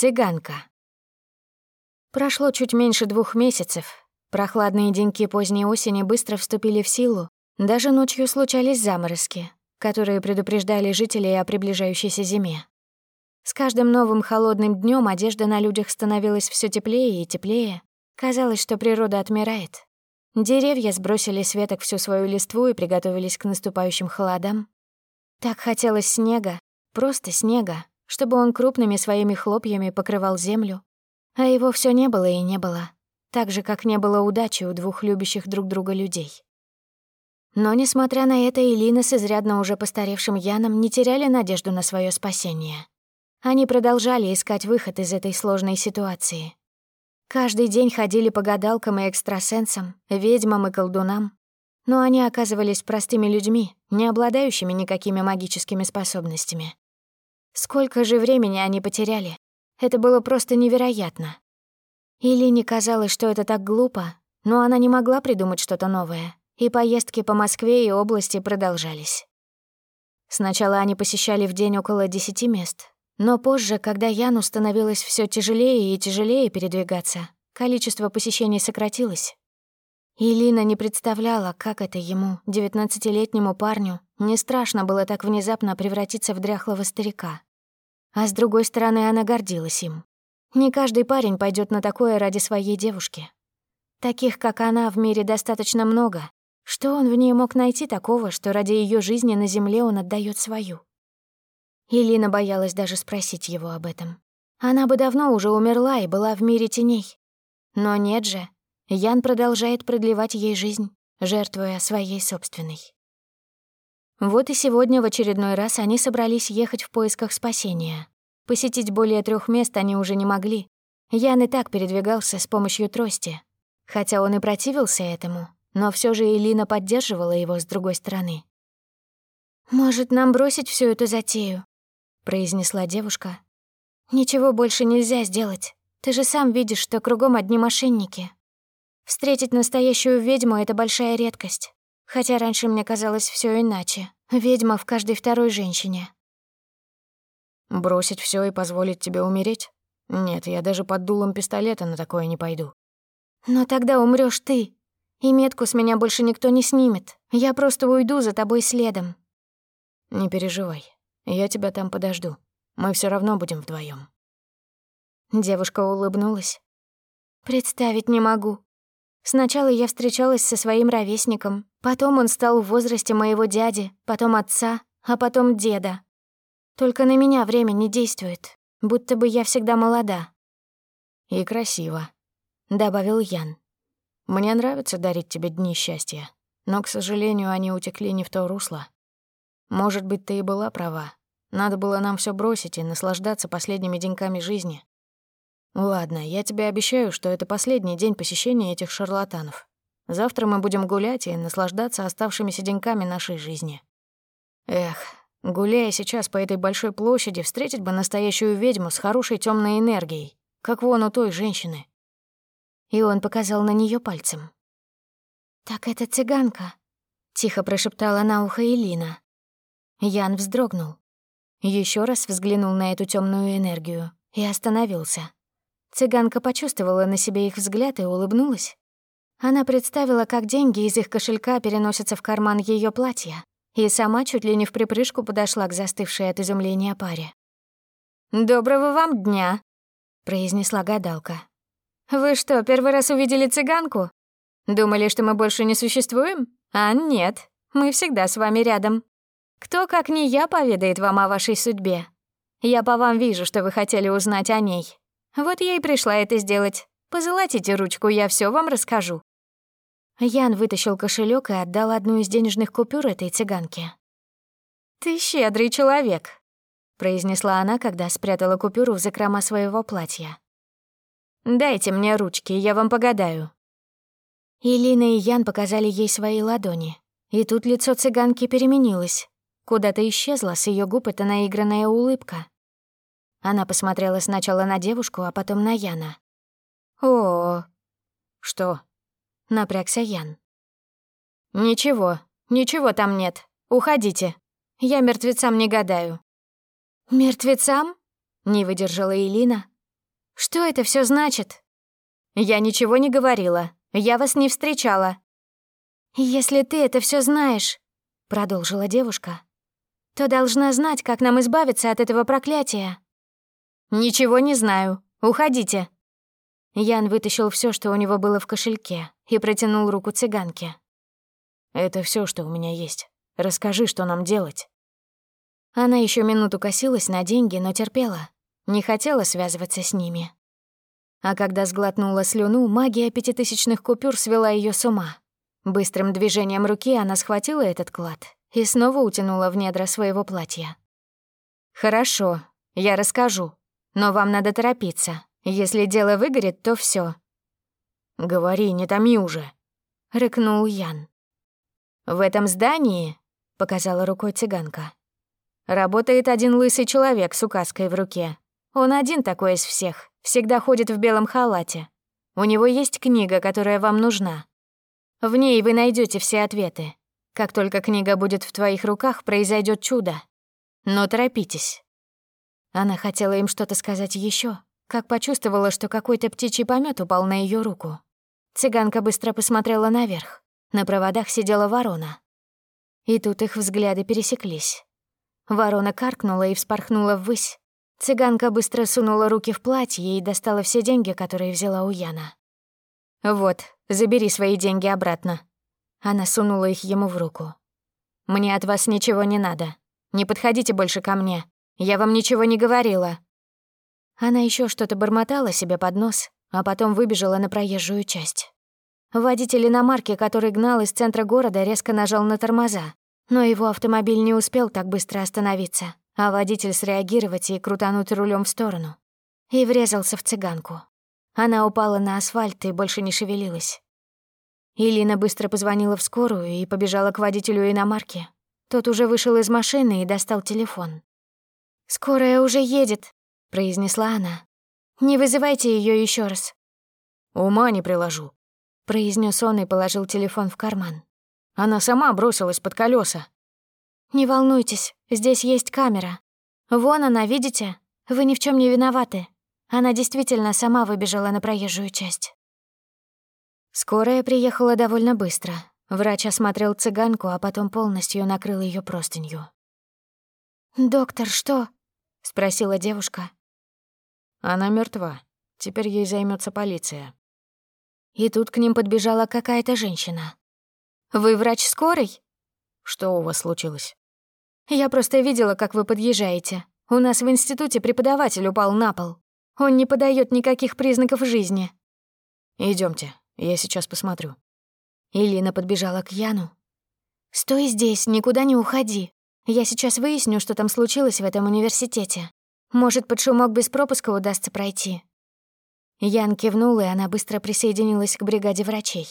Цыганка. Прошло чуть меньше двух месяцев. Прохладные деньки поздней осени быстро вступили в силу. Даже ночью случались заморозки, которые предупреждали жителей о приближающейся зиме. С каждым новым холодным днем одежда на людях становилась все теплее и теплее. Казалось, что природа отмирает. Деревья сбросили с веток всю свою листву и приготовились к наступающим холодам. Так хотелось снега, просто снега, чтобы он крупными своими хлопьями покрывал землю. А его все не было и не было, так же, как не было удачи у двух любящих друг друга людей. Но, несмотря на это, Элина с изрядно уже постаревшим Яном не теряли надежду на свое спасение. Они продолжали искать выход из этой сложной ситуации. Каждый день ходили по гадалкам и экстрасенсам, ведьмам и колдунам, но они оказывались простыми людьми, не обладающими никакими магическими способностями. Сколько же времени они потеряли? Это было просто невероятно. Илине казалось, что это так глупо, но она не могла придумать что-то новое, и поездки по Москве и области продолжались. Сначала они посещали в день около десяти мест, но позже, когда Яну становилось все тяжелее и тяжелее передвигаться, количество посещений сократилось. Илина не представляла, как это ему, девятнадцатилетнему парню, не страшно было так внезапно превратиться в дряхлого старика. А с другой стороны, она гордилась им. Не каждый парень пойдет на такое ради своей девушки. Таких, как она, в мире достаточно много. Что он в ней мог найти такого, что ради ее жизни на земле он отдает свою? Илина боялась даже спросить его об этом. Она бы давно уже умерла и была в мире теней. Но нет же, Ян продолжает продлевать ей жизнь, жертвуя своей собственной. Вот и сегодня в очередной раз они собрались ехать в поисках спасения. Посетить более трех мест они уже не могли. Ян и так передвигался с помощью трости. Хотя он и противился этому, но все же Элина поддерживала его с другой стороны. «Может, нам бросить всю эту затею?» — произнесла девушка. «Ничего больше нельзя сделать. Ты же сам видишь, что кругом одни мошенники. Встретить настоящую ведьму — это большая редкость. Хотя раньше мне казалось все иначе. Ведьма в каждой второй женщине. Бросить все и позволить тебе умереть? Нет, я даже под дулом пистолета на такое не пойду. Но тогда умрёшь ты. И метку с меня больше никто не снимет. Я просто уйду за тобой следом. Не переживай. Я тебя там подожду. Мы все равно будем вдвоем. Девушка улыбнулась. Представить не могу. Сначала я встречалась со своим ровесником, потом он стал в возрасте моего дяди, потом отца, а потом деда. Только на меня время не действует, будто бы я всегда молода. «И красиво», — добавил Ян. «Мне нравится дарить тебе дни счастья, но, к сожалению, они утекли не в то русло. Может быть, ты и была права. Надо было нам все бросить и наслаждаться последними деньками жизни. Ладно, я тебе обещаю, что это последний день посещения этих шарлатанов. Завтра мы будем гулять и наслаждаться оставшимися деньками нашей жизни. Эх, гуляя сейчас по этой большой площади, встретить бы настоящую ведьму с хорошей темной энергией, как вон у той женщины. И он показал на нее пальцем. «Так это цыганка», — тихо прошептала на ухо Элина. Ян вздрогнул. Еще раз взглянул на эту темную энергию и остановился. Цыганка почувствовала на себе их взгляд и улыбнулась. Она представила, как деньги из их кошелька переносятся в карман ее платья, и сама чуть ли не в припрыжку подошла к застывшей от изумления паре. «Доброго вам дня», — произнесла гадалка. «Вы что, первый раз увидели цыганку? Думали, что мы больше не существуем? А нет, мы всегда с вами рядом. Кто, как не я, поведает вам о вашей судьбе? Я по вам вижу, что вы хотели узнать о ней. Вот я и пришла это сделать. Позолотите ручку, я все вам расскажу». Ян вытащил кошелек и отдал одну из денежных купюр этой цыганке. «Ты щедрый человек», — произнесла она, когда спрятала купюру в закрома своего платья. «Дайте мне ручки, я вам погадаю». Илина и Ян показали ей свои ладони, и тут лицо цыганки переменилось. Куда-то исчезла с ее губ эта наигранная улыбка. Она посмотрела сначала на девушку, а потом на Яна. «О, что?» — напрягся Ян. «Ничего, ничего там нет. Уходите. Я мертвецам не гадаю». «Мертвецам?» — не выдержала Элина. Что это все значит?» «Я ничего не говорила. Я вас не встречала». «Если ты это все знаешь», — продолжила девушка, «то должна знать, как нам избавиться от этого проклятия». «Ничего не знаю. Уходите». Ян вытащил все, что у него было в кошельке, и протянул руку цыганке. «Это все, что у меня есть. Расскажи, что нам делать». Она еще минуту косилась на деньги, но терпела. Не хотела связываться с ними. А когда сглотнула слюну, магия пятитысячных купюр свела ее с ума. Быстрым движением руки она схватила этот клад и снова утянула в недра своего платья. «Хорошо, я расскажу, но вам надо торопиться. Если дело выгорит, то все. «Говори, не томи уже», — рыкнул Ян. «В этом здании», — показала рукой цыганка, «работает один лысый человек с указкой в руке. Он один такой из всех, всегда ходит в белом халате. У него есть книга, которая вам нужна. В ней вы найдете все ответы. Как только книга будет в твоих руках, произойдет чудо. Но торопитесь». Она хотела им что-то сказать еще, как почувствовала, что какой-то птичий помет упал на ее руку. Цыганка быстро посмотрела наверх. На проводах сидела ворона. И тут их взгляды пересеклись. Ворона каркнула и вспорхнула ввысь. Цыганка быстро сунула руки в платье и достала все деньги, которые взяла у Яна. «Вот, забери свои деньги обратно». Она сунула их ему в руку. «Мне от вас ничего не надо. Не подходите больше ко мне. Я вам ничего не говорила». Она еще что-то бормотала себе под нос, а потом выбежала на проезжую часть. Водитель иномарки, который гнал из центра города, резко нажал на тормоза, но его автомобиль не успел так быстро остановиться, а водитель среагировать и крутануть рулем в сторону. И врезался в цыганку. Она упала на асфальт и больше не шевелилась. Илина быстро позвонила в скорую и побежала к водителю иномарки. Тот уже вышел из машины и достал телефон. «Скорая уже едет», — произнесла она. «Не вызывайте ее еще раз». «Ума не приложу», — произнес он и положил телефон в карман. Она сама бросилась под колеса. «Не волнуйтесь, здесь есть камера. Вон она, видите? Вы ни в чем не виноваты. Она действительно сама выбежала на проезжую часть». Скорая приехала довольно быстро. Врач осмотрел цыганку, а потом полностью накрыл ее простынью. «Доктор, что?» — спросила девушка. Она мертва. Теперь ей займется полиция. И тут к ним подбежала какая-то женщина. «Вы врач скорой?» «Что у вас случилось?» «Я просто видела, как вы подъезжаете. У нас в институте преподаватель упал на пол. Он не подает никаких признаков жизни». Идемте, я сейчас посмотрю». Илина подбежала к Яну. «Стой здесь, никуда не уходи. Я сейчас выясню, что там случилось в этом университете. Может, под шумок без пропуска удастся пройти?» Ян кивнул, и она быстро присоединилась к бригаде врачей.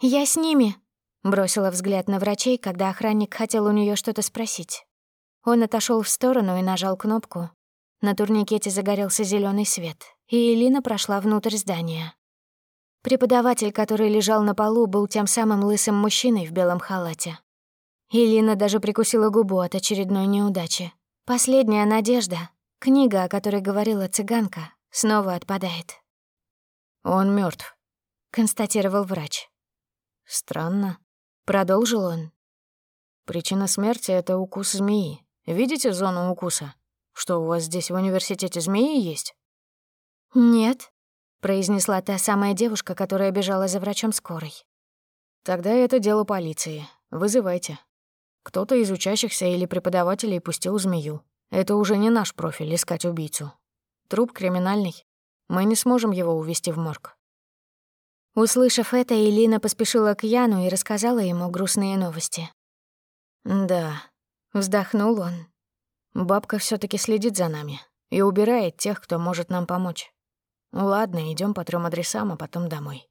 «Я с ними», — бросила взгляд на врачей, когда охранник хотел у нее что-то спросить. Он отошел в сторону и нажал кнопку. На турникете загорелся зеленый свет, и Элина прошла внутрь здания. Преподаватель, который лежал на полу, был тем самым лысым мужчиной в белом халате. Элина даже прикусила губу от очередной неудачи. Последняя надежда, книга, о которой говорила цыганка, снова отпадает. «Он мертв, констатировал врач. «Странно», — продолжил он. «Причина смерти — это укус змеи. Видите зону укуса? Что, у вас здесь в университете змеи есть?» «Нет», — произнесла та самая девушка, которая бежала за врачом скорой. «Тогда это дело полиции. Вызывайте». Кто-то из учащихся или преподавателей пустил змею. Это уже не наш профиль — искать убийцу. Труп криминальный. Мы не сможем его увезти в морг. Услышав это, Элина поспешила к Яну и рассказала ему грустные новости. «Да», — вздохнул он. «Бабка все таки следит за нами и убирает тех, кто может нам помочь. Ладно, идем по трем адресам, а потом домой».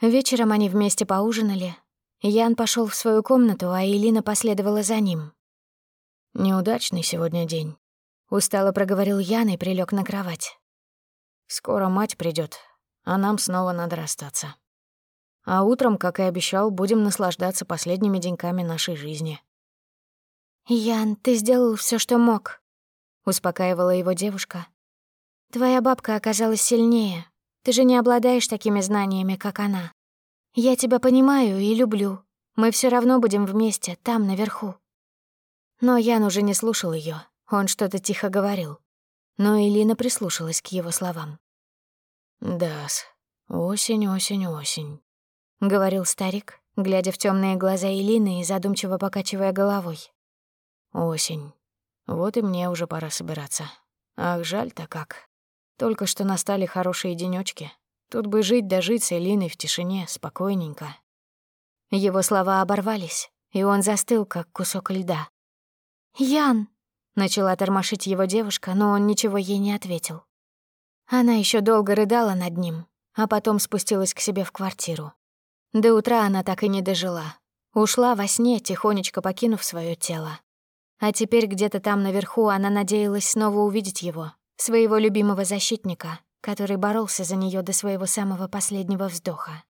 Вечером они вместе поужинали, Ян пошел в свою комнату, а Элина последовала за ним. «Неудачный сегодня день», — устало проговорил Ян и прилег на кровать. «Скоро мать придет, а нам снова надо расстаться. А утром, как и обещал, будем наслаждаться последними деньками нашей жизни». «Ян, ты сделал все, что мог», — успокаивала его девушка. Твоя бабка оказалась сильнее. Ты же не обладаешь такими знаниями, как она. Я тебя понимаю и люблю. Мы все равно будем вместе, там, наверху». Но Ян уже не слушал ее. Он что-то тихо говорил. Но Элина прислушалась к его словам. «Дас, осень, осень, осень», — говорил старик, глядя в темные глаза Элины и задумчиво покачивая головой. «Осень. Вот и мне уже пора собираться. Ах, жаль-то как. Только что настали хорошие денёчки. Тут бы жить да жить с Элиной в тишине, спокойненько». Его слова оборвались, и он застыл, как кусок льда. «Ян!» — начала тормошить его девушка, но он ничего ей не ответил. Она еще долго рыдала над ним, а потом спустилась к себе в квартиру. До утра она так и не дожила. Ушла во сне, тихонечко покинув свое тело. А теперь где-то там наверху она надеялась снова увидеть его, своего любимого защитника, который боролся за нее до своего самого последнего вздоха.